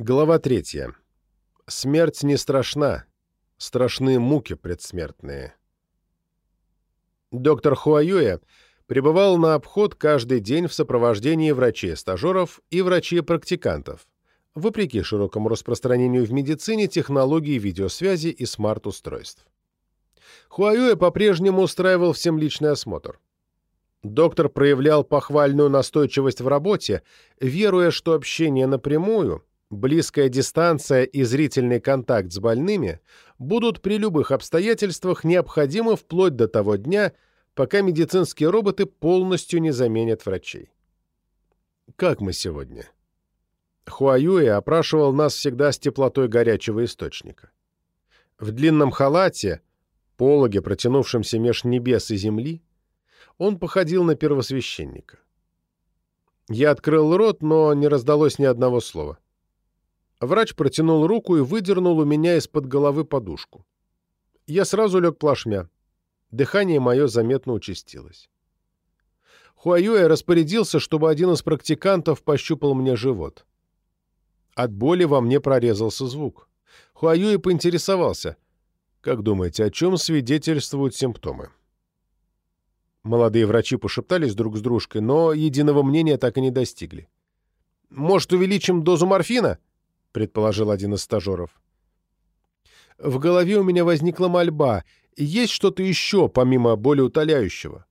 Глава третья. Смерть не страшна. Страшны муки предсмертные. Доктор Хуаюэ пребывал на обход каждый день в сопровождении врачей-стажеров и врачей-практикантов, вопреки широкому распространению в медицине технологий видеосвязи и смарт-устройств. Хуаюэ по-прежнему устраивал всем личный осмотр. Доктор проявлял похвальную настойчивость в работе, веруя, что общение напрямую — Близкая дистанция и зрительный контакт с больными будут при любых обстоятельствах необходимы вплоть до того дня, пока медицинские роботы полностью не заменят врачей. Как мы сегодня? Хуаюэ опрашивал нас всегда с теплотой горячего источника. В длинном халате, пологе, протянувшемся меж небес и земли, он походил на первосвященника. Я открыл рот, но не раздалось ни одного слова. Врач протянул руку и выдернул у меня из-под головы подушку. Я сразу лег плашмя. Дыхание мое заметно участилось. Хуаюэ распорядился, чтобы один из практикантов пощупал мне живот. От боли во мне прорезался звук. Хуаюэ поинтересовался. «Как думаете, о чем свидетельствуют симптомы?» Молодые врачи пошептались друг с дружкой, но единого мнения так и не достигли. «Может, увеличим дозу морфина?» — предположил один из стажеров. В голове у меня возникла мольба. Есть что-то еще, помимо боли утоляющего?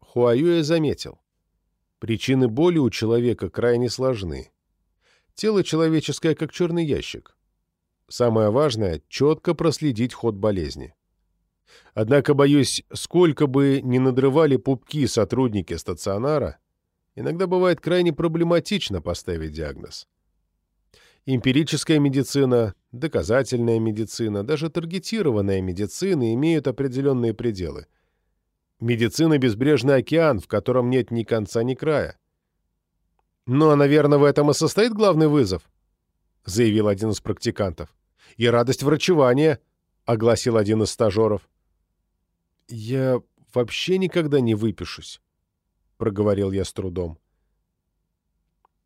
Хуаюэ заметил. Причины боли у человека крайне сложны. Тело человеческое как черный ящик. Самое важное — четко проследить ход болезни. Однако, боюсь, сколько бы ни надрывали пупки сотрудники стационара, иногда бывает крайне проблематично поставить диагноз. Эмпирическая медицина, доказательная медицина, даже таргетированная медицина имеют определенные пределы. Медицина — безбрежный океан, в котором нет ни конца, ни края. «Ну, а, наверное, в этом и состоит главный вызов», — заявил один из практикантов. «И радость врачевания», — огласил один из стажеров. «Я вообще никогда не выпишусь», — проговорил я с трудом.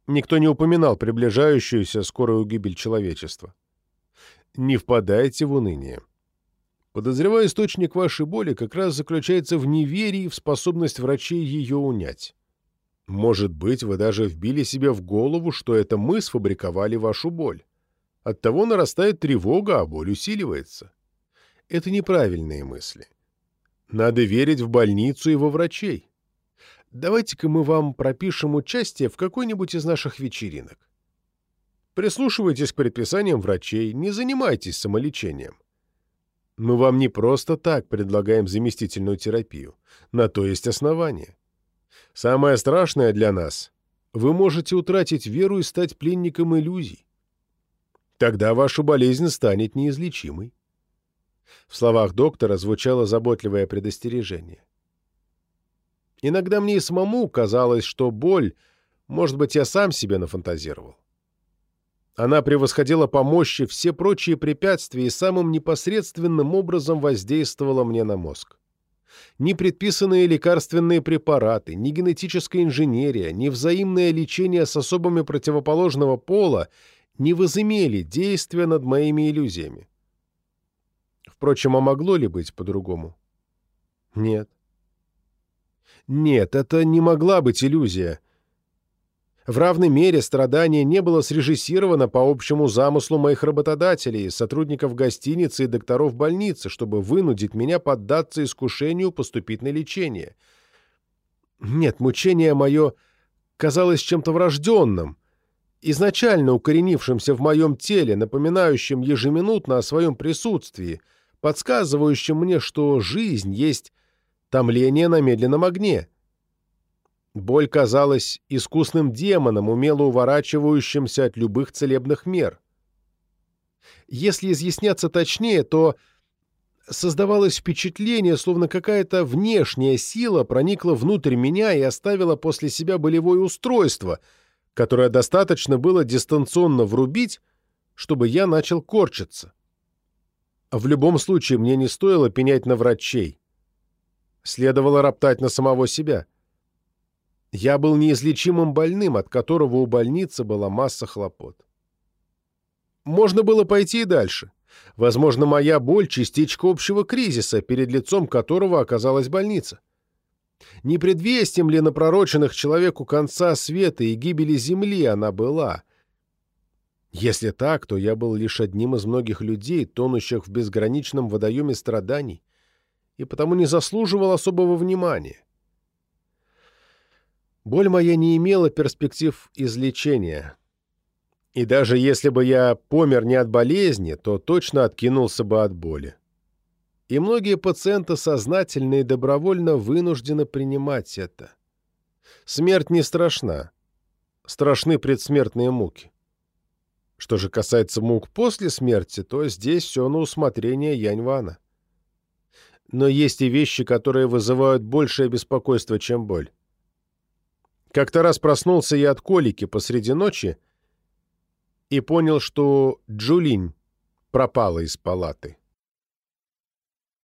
Никто не упоминал приближающуюся скорую гибель человечества. Не впадайте в уныние. Подозреваю, источник вашей боли как раз заключается в неверии в способность врачей ее унять. Может быть, вы даже вбили себе в голову, что это мы сфабриковали вашу боль. Оттого нарастает тревога, а боль усиливается. Это неправильные мысли. Надо верить в больницу и во врачей. Давайте-ка мы вам пропишем участие в какой-нибудь из наших вечеринок. Прислушивайтесь к предписаниям врачей, не занимайтесь самолечением. Мы вам не просто так предлагаем заместительную терапию. На то есть основания. Самое страшное для нас — вы можете утратить веру и стать пленником иллюзий. Тогда ваша болезнь станет неизлечимой. В словах доктора звучало заботливое предостережение. Иногда мне и самому казалось, что боль, может быть, я сам себе нафантазировал. Она превосходила по мощи все прочие препятствия и самым непосредственным образом воздействовала мне на мозг. Ни предписанные лекарственные препараты, ни генетическая инженерия, ни взаимное лечение с особыми противоположного пола не возымели действия над моими иллюзиями. Впрочем, а могло ли быть по-другому? Нет. Нет, это не могла быть иллюзия. В равной мере страдание не было срежиссировано по общему замыслу моих работодателей, сотрудников гостиницы и докторов больницы, чтобы вынудить меня поддаться искушению поступить на лечение. Нет, мучение мое казалось чем-то врожденным, изначально укоренившимся в моем теле, напоминающим ежеминутно о своем присутствии, подсказывающим мне, что жизнь есть томление на медленном огне. Боль казалась искусным демоном, умело уворачивающимся от любых целебных мер. Если изъясняться точнее, то создавалось впечатление, словно какая-то внешняя сила проникла внутрь меня и оставила после себя болевое устройство, которое достаточно было дистанционно врубить, чтобы я начал корчиться. В любом случае мне не стоило пенять на врачей. Следовало роптать на самого себя. Я был неизлечимым больным, от которого у больницы была масса хлопот. можно было пойти и дальше. Возможно, моя боль — частичка общего кризиса, перед лицом которого оказалась больница. Не предвестием ли напророченных человеку конца света и гибели Земли она была? Если так, то я был лишь одним из многих людей, тонущих в безграничном водоеме страданий, и потому не заслуживал особого внимания. Боль моя не имела перспектив излечения. И даже если бы я помер не от болезни, то точно откинулся бы от боли. И многие пациенты сознательно и добровольно вынуждены принимать это. Смерть не страшна. Страшны предсмертные муки. Что же касается мук после смерти, то здесь все на усмотрение Яньвана. Но есть и вещи, которые вызывают большее беспокойство, чем боль. Как-то раз проснулся я от колики посреди ночи и понял, что Джулинь пропала из палаты.